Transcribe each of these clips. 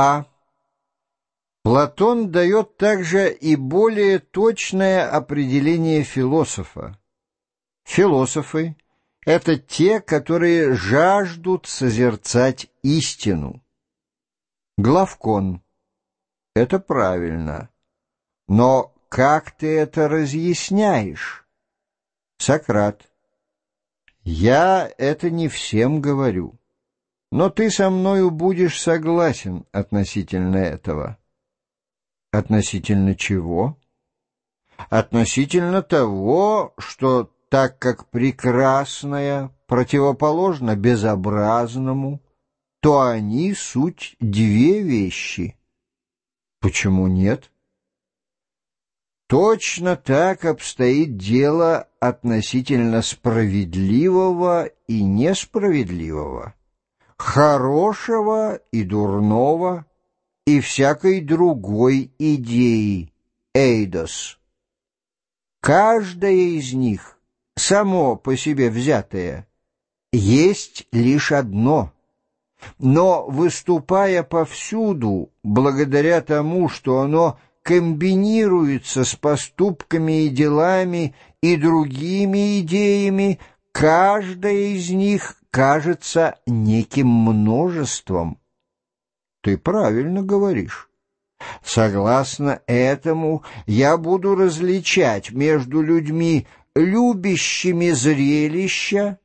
А. Платон дает также и более точное определение философа. Философы — это те, которые жаждут созерцать истину. Главкон — это правильно. Но как ты это разъясняешь? Сократ. Я это не всем говорю. Но ты со мною будешь согласен относительно этого. Относительно чего? Относительно того, что так как прекрасное противоположно безобразному, то они суть две вещи. Почему нет? Точно так обстоит дело относительно справедливого и несправедливого хорошего и дурного и всякой другой идеи, эйдос. Каждая из них, само по себе взятое, есть лишь одно, но, выступая повсюду, благодаря тому, что оно комбинируется с поступками и делами и другими идеями, каждая из них кажется неким множеством. Ты правильно говоришь. Согласно этому, я буду различать между людьми, любящими зрелища,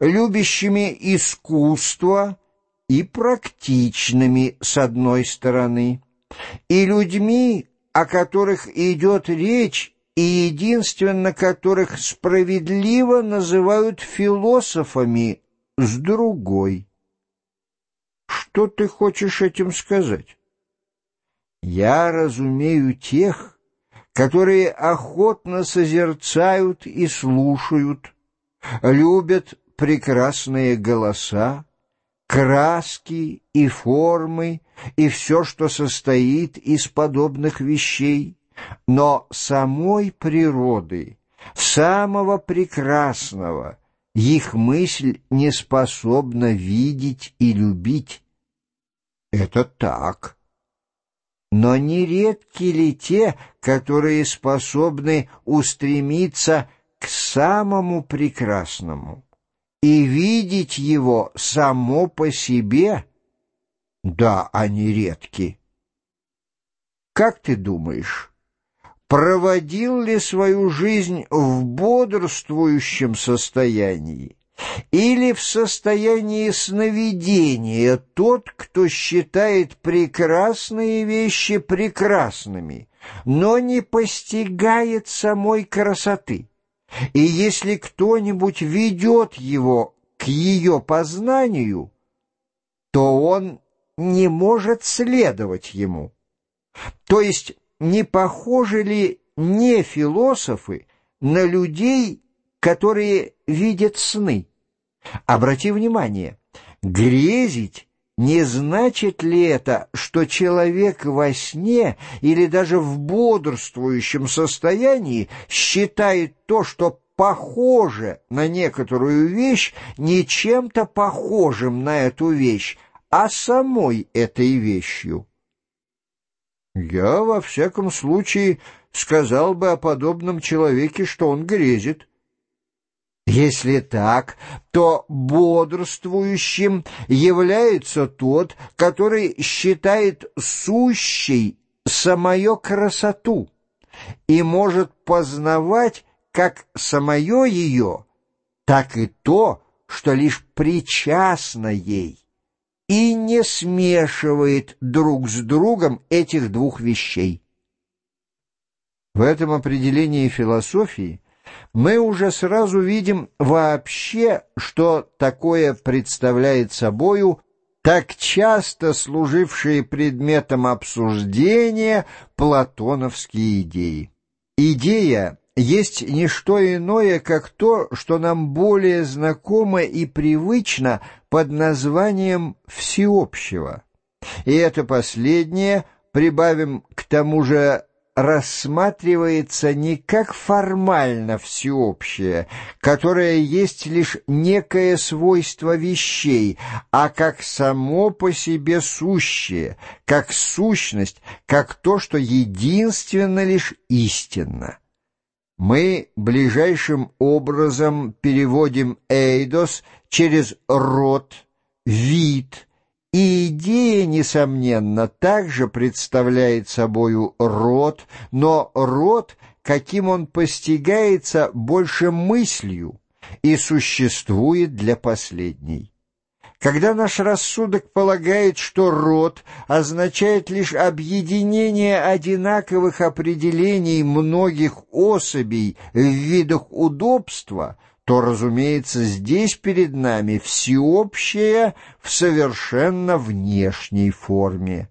любящими искусство и практичными с одной стороны, и людьми, о которых идет речь и единственно которых справедливо называют философами с другой. Что ты хочешь этим сказать? Я разумею тех, которые охотно созерцают и слушают, любят прекрасные голоса, краски и формы и все, что состоит из подобных вещей, но самой природы, самого прекрасного — их мысль не способна видеть и любить. Это так. Но нередки ли те, которые способны устремиться к самому прекрасному и видеть его само по себе? Да, они редки. Как ты думаешь, проводил ли свою жизнь в бодрствующем состоянии или в состоянии сновидения тот, кто считает прекрасные вещи прекрасными, но не постигает самой красоты. И если кто-нибудь ведет его к ее познанию, то он не может следовать ему. То есть не похожи ли не философы на людей, которые видят сны? Обрати внимание, грезить не значит ли это, что человек во сне или даже в бодрствующем состоянии считает то, что похоже на некоторую вещь, не чем-то похожим на эту вещь, а самой этой вещью? Я, во всяком случае, сказал бы о подобном человеке, что он грезит. Если так, то бодрствующим является тот, который считает сущей самую красоту и может познавать как самое ее, так и то, что лишь причастно ей и не смешивает друг с другом этих двух вещей. В этом определении философии мы уже сразу видим вообще, что такое представляет собою так часто служившие предметом обсуждения платоновские идеи. Идея есть не что иное, как то, что нам более знакомо и привычно под названием «всеобщего». И это последнее прибавим к тому же рассматривается не как формально всеобщее, которое есть лишь некое свойство вещей, а как само по себе сущее, как сущность, как то, что единственно лишь истинно. Мы ближайшим образом переводим «эйдос» через «род», «вид», и идея, несомненно, также представляет собою род, но род, каким он постигается больше мыслью и существует для последней. Когда наш рассудок полагает, что род означает лишь объединение одинаковых определений многих особей в видах удобства – то, разумеется, здесь перед нами всеобщее в совершенно внешней форме.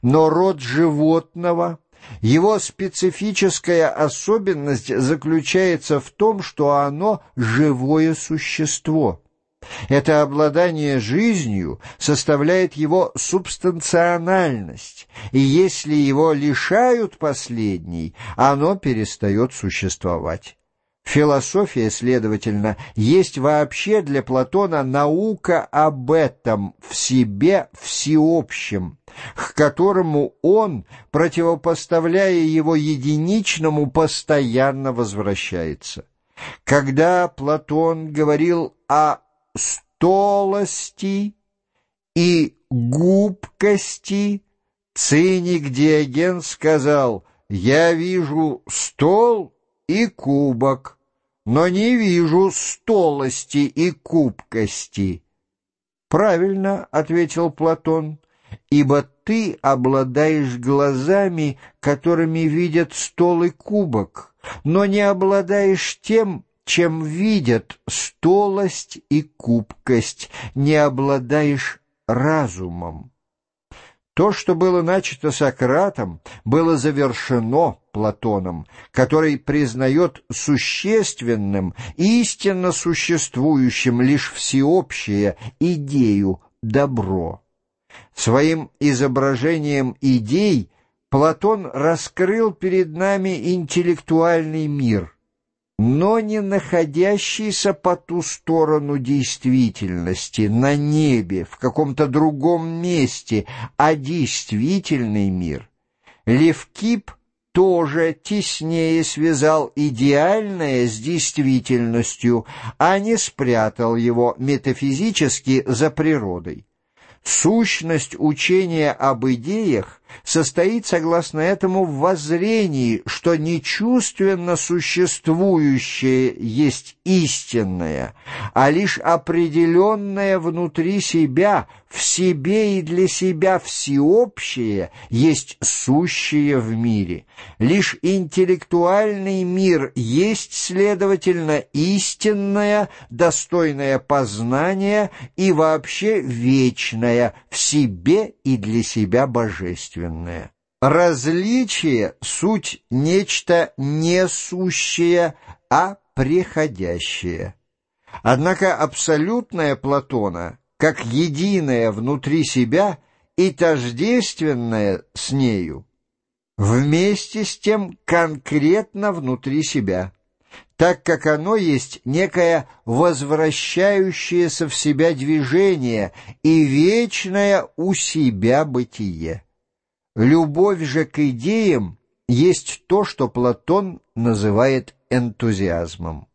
Но род животного, его специфическая особенность заключается в том, что оно живое существо. Это обладание жизнью составляет его субстанциональность, и если его лишают последней, оно перестает существовать. Философия, следовательно, есть вообще для Платона наука об этом в себе всеобщем, к которому он, противопоставляя его единичному, постоянно возвращается. Когда Платон говорил о столости и губкости, циник Диоген сказал «Я вижу стол и кубок, но не вижу столости и кубкости. Правильно, ответил Платон, ибо ты обладаешь глазами, которыми видят стол и кубок, но не обладаешь тем, чем видят столость и кубкость, не обладаешь разумом. То, что было начато Сократом, было завершено Платоном, который признает существенным, истинно существующим лишь всеобщее идею добро. Своим изображением идей Платон раскрыл перед нами интеллектуальный мир, но не находящийся по ту сторону действительности, на небе, в каком-то другом месте, а действительный мир. Левкип тоже теснее связал идеальное с действительностью, а не спрятал его метафизически за природой. Сущность учения об идеях состоит, согласно этому, в воззрении, что нечувственно существующее есть истинное, а лишь определенное внутри себя, в себе и для себя всеобщее есть сущее в мире. Лишь интеллектуальный мир есть, следовательно, истинное, достойное познания и вообще вечное в себе и для себя божественное. Различие — суть нечто несущее, а преходящее. Однако абсолютное Платона — как единое внутри себя и тождественное с нею, вместе с тем конкретно внутри себя, так как оно есть некое возвращающееся в себя движение и вечное у себя бытие. Любовь же к идеям есть то, что Платон называет энтузиазмом.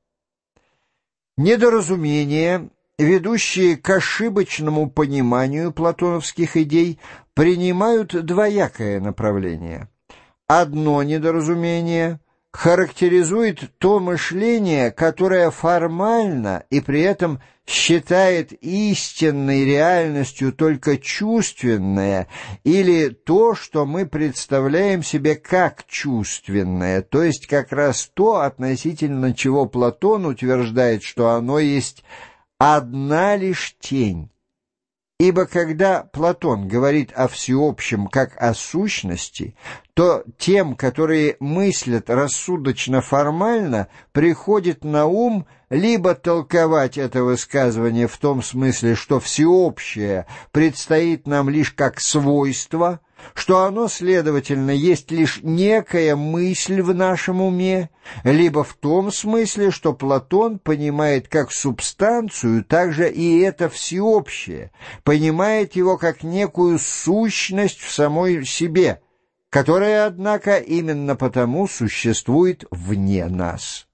Недоразумение ведущие к ошибочному пониманию платоновских идей, принимают двоякое направление. Одно недоразумение характеризует то мышление, которое формально и при этом считает истинной реальностью только чувственное, или то, что мы представляем себе как чувственное, то есть как раз то, относительно чего Платон утверждает, что оно есть одна лишь тень. Ибо когда Платон говорит о всеобщем как о сущности, то тем, которые мыслят рассудочно-формально, приходит на ум либо толковать это высказывание в том смысле, что всеобщее предстоит нам лишь как свойство – что оно, следовательно, есть лишь некая мысль в нашем уме, либо в том смысле, что Платон понимает как субстанцию, также и это всеобщее, понимает его как некую сущность в самой себе, которая, однако, именно потому существует вне нас.